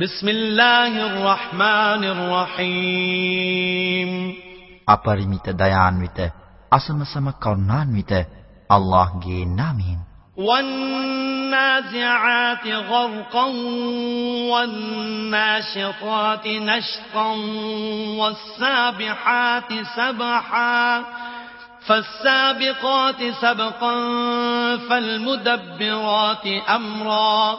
بسم الله الرحمن الرحيم අපරිමිත දයාන්විත අසමසම කරුණාන්විත අල්ලාහ්ගේ නාමයෙන් والنازعات غرقا والناشطات نشطا والسابحات سبحا فالسابقات سبقا فالمدبرات أمرا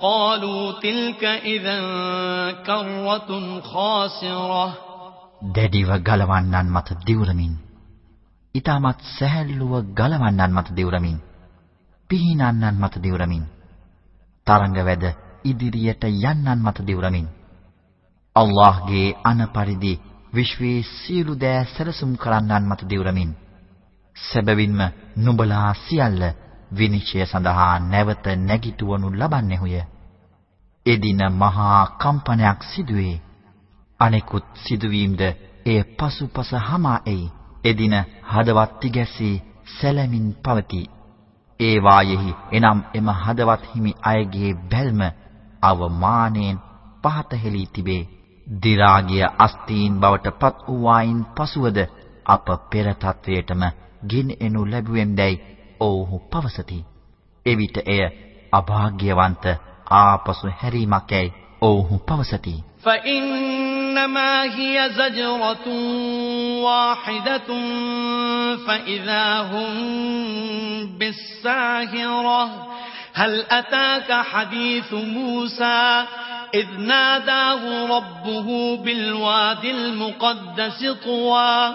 قالوا تلك إذا كرة خاسرة දැඩිව ගලවන්නන් මත දිවුරමින් ඊටමත් සැහැල්ලුව ගලවන්නන් මත දිවුරමින් පිහිනන්නන් මත දිවුරමින් තරංග වැද ඉදිරියට යන්නන් මත දිවුරමින් අල්ලාහ්ගේ අනපරිදි විශ්වයේ සියලු දෑ සැලසුම් කරන්නන් මත දිවුරමින් සැබවින්ම නුඹලා සියල්ල විනිශ්චය සඳහා නැවත නැගිටවනු ලබන්නේහුය. එදින මහා කම්පනයක් සිදුවේ. අනෙකුත් සිදුවීම්ද එය පසුපස hama එයි. එදින හදවත් තිගැසී සැලමින් පවතී. ඒ වායෙහි එනම් එම හදවත් හිමි අයගේ බැල්ම අවමානයෙන් පහත හෙලී තිබේ. දි รา ගිය අස්තීන් බවට පත් වූවායින් පසුවද අප පෙර තත්වයටම ගින් එනු ලැබුවෙම්දැයි ඔව්හු පවසති. එවිට එය අභාග්‍යවන්ත ආපසු හැරීමක් යයි ඔව්හු පවසති. فإنما هي زجرة واحدة فإذا هم بالساهرة هل أتاك حديث موسى إذ ناداه ربه بالواد المقدس طوى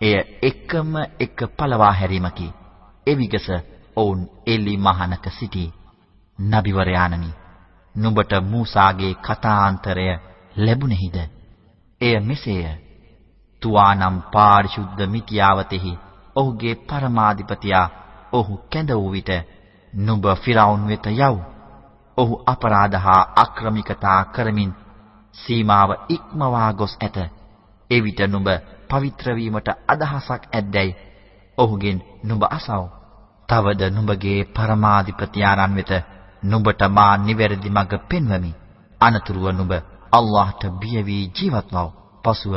එය එකම එක පළවා හැරීමකි. එවිගස ඔවුන් එලි මහනක සිටි නබිවරයාණනි නුඹට මූසාගේ කතාන්තරය ලැබුණෙහිද? එය මෙසේය. තුවානම් පාරිශුද්ධ මිත්‍යාවතෙහි ඔහුගේ පරමාධිපතියා ඔහු කැඳ වූ විට නුඹ ෆිරාවුන් වෙත යව්. ඔහු අපරාධ හා අක්‍රමිකතා කරමින් සීමාව ඉක්මවා ගොස් ඇත. එවිට නුඹ පවිත්‍ර වීමට අදහසක් ඇද්දැයි ඔහුගෙන් නුඹ අසව. තවද නුඹගේ පරමාධිපති ආනන් වෙත නුඹට මා නිවැරදි මඟ පෙන්වමි. අනතුරුව නුඹ අල්ලාහට බිය වී ජීවත් වව්. පසුව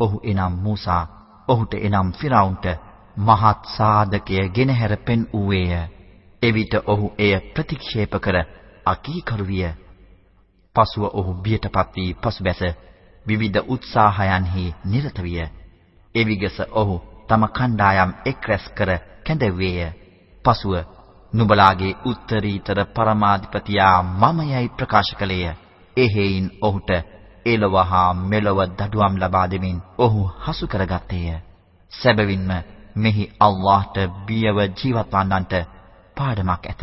ඔහු එනම් මූසා ඔහුට එනම් ෆිරාවුන්ට මහත් සාධකය ගෙනහැර පෙන් ඌවේය. එවිට ඔහු එය ප්‍රතික්ෂේප කර අකීකරු විය. පසුව ඔහු බියටපත් වී පසුබැස විවිධ උත්සාහයන්හි නිරත විය. එවිගස ඔහු තම කණ්ඩායම් එක් රැස් කර කැඳවුවේය. පසුව නුඹලාගේ උත්තරීතර පරමාධිපතියා මමයයි ප්‍රකාශ කළේය. එහෙයින් ඔහුට එලොව හා මෙලොව දඩුවම් ලබා දෙමින් ඔහු හසු කරගත්තේය. සැබවින්ම මෙහි අල්ලාහට බියව ජීවත් වන්නන්ට පාඩමක් ඇත.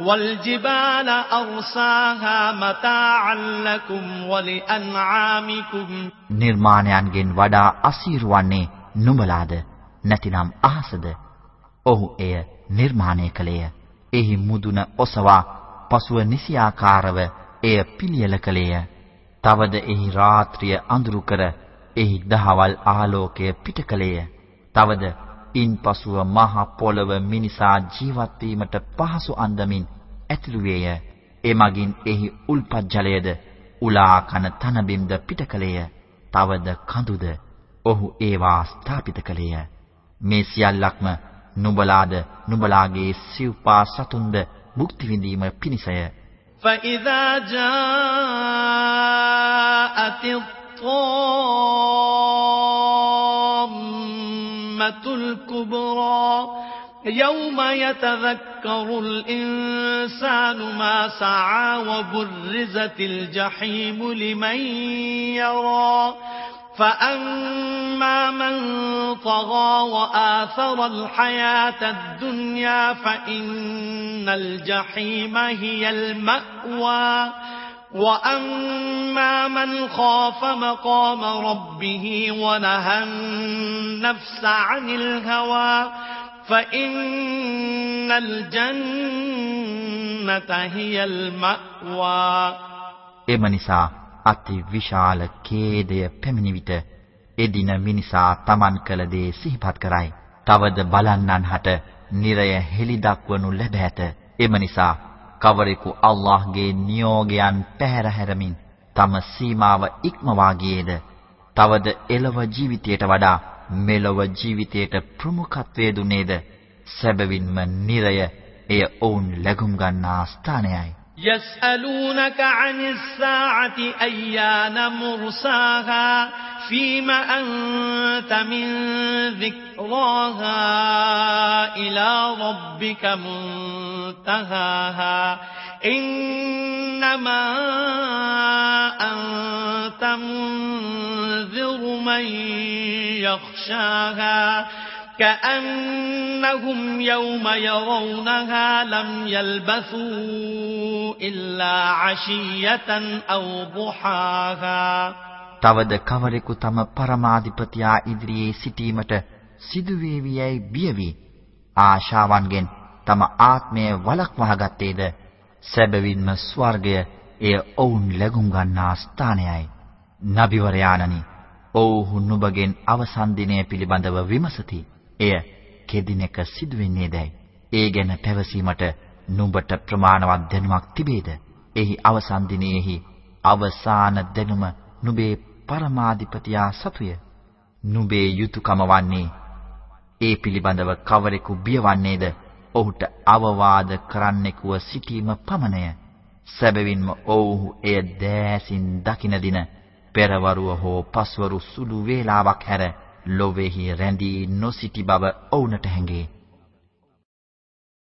والجبال أرساها متاعا لكم ولأنعامكم නිර්මාණයන්ගෙන් වඩා අසීරු වන්නේ නුඹලාද නැතිනම් අහසද? ඔහු එය නිර්මාණය කළේය. එහි මුදුන ඔසවා පසුව නිසියාකාරව එය පිළියෙල කළේය. තවද එහි රාත්‍රිය අඳුරු කර එහි දහවල් ආලෝකය පිට කළේය. තවද ඉන්පසුව මහ පොළව මිනිසා ජීවත් වීමට පහසු අන්දමින් ඇතිළු වේය. එමගින් එහි උල්පත් ජලයද උලා කන තනබිම්ද පිට කළේය. තවද කඳුද ඔහු ඒවා ස්ථාපිත කළේය. මේ සියල්ලක්ම නුඹලාද නුඹලාගේ සිව්පා සතුන්ද භුක්ති විඳීම පිණිසය. فإذا جاءت الطامة الكبرى. يوم يتذكر الإنسان ما سعى وبرزت الجحيم لمن يرى. فأما من طغى وآثر الحياة الدنيا فإن الجحيم هي المأوى. وأما من خاف مقام ربه ونهى النفس عن الهوى فإن الجنة هي المأوى අති විශාල ඛේදය පැමිණි විට එදින මිනිසා Taman කළ දේ සිහිපත් කරයි. තවද බලන්නන් හට නිරය හෙළි දක්වනු ලැබ ඇත. එම නිසා කවරෙකු අල්ලාහ්ගේ නියෝගයන් පැහැර හැරමින් තම සීමාව ඉක්මවා ගියේද තවද එළව ජීවිතයට වඩා මෙලොව ජීවිතයට ප්‍රමුඛත්වය දුන්නේද සැබවින්ම නිරය එය ඔවුන් ලැබුම් ගන්නා ස්ථානයයි يسألونك عن الساعة أيان مرساها فيم أنت من ذكراها إلى ربك منتهاها إنما أنت منذر من يخشاها كأنهم يوم يرونها لم يلبثوا إلا عشية أو ضحاها තවද කවරෙකු තම පරමාධිපතියා ඉදිරියේ සිටීමට සිදුවේවියයි බියවි ආශාවන්ගෙන් තම ආත්මය වළක්වා ගත්තේද සැබවින්ම ස්වර්ගය එය ඔවුන් ලැබුම් ගන්නා ස්ථානයයි නබිවරයාණනි ඔව්හු නුඹගෙන් අවසන් දිනය පිළිබඳව විමසති එය කෙදිනක සිදුවෙන්නේදයි. ඒ ගැන පැවසීමට නුඹට ප්‍රමාණවත් දැනුමක් තිබේද? එහි අවසන් දිනෙහි අවසාන දැනුම නුඹේ පරමාධිපතියා සතුය. නුඹේ යුතුයකම වන්නේ ඒ පිළිබඳව කවරෙකු බියවන්නේද? ඔහුට අවවාද කරන්නෙකුව සිටීම පමණය. සැබවින්ම ඔව්හු එය දෑසින් දකින දින පෙරවරුව හෝ පස්වරු සුළු වේලාවක් හැර ලොවේහි රැඳී නොසිටි බව ඔවුන්ට හැඟේ.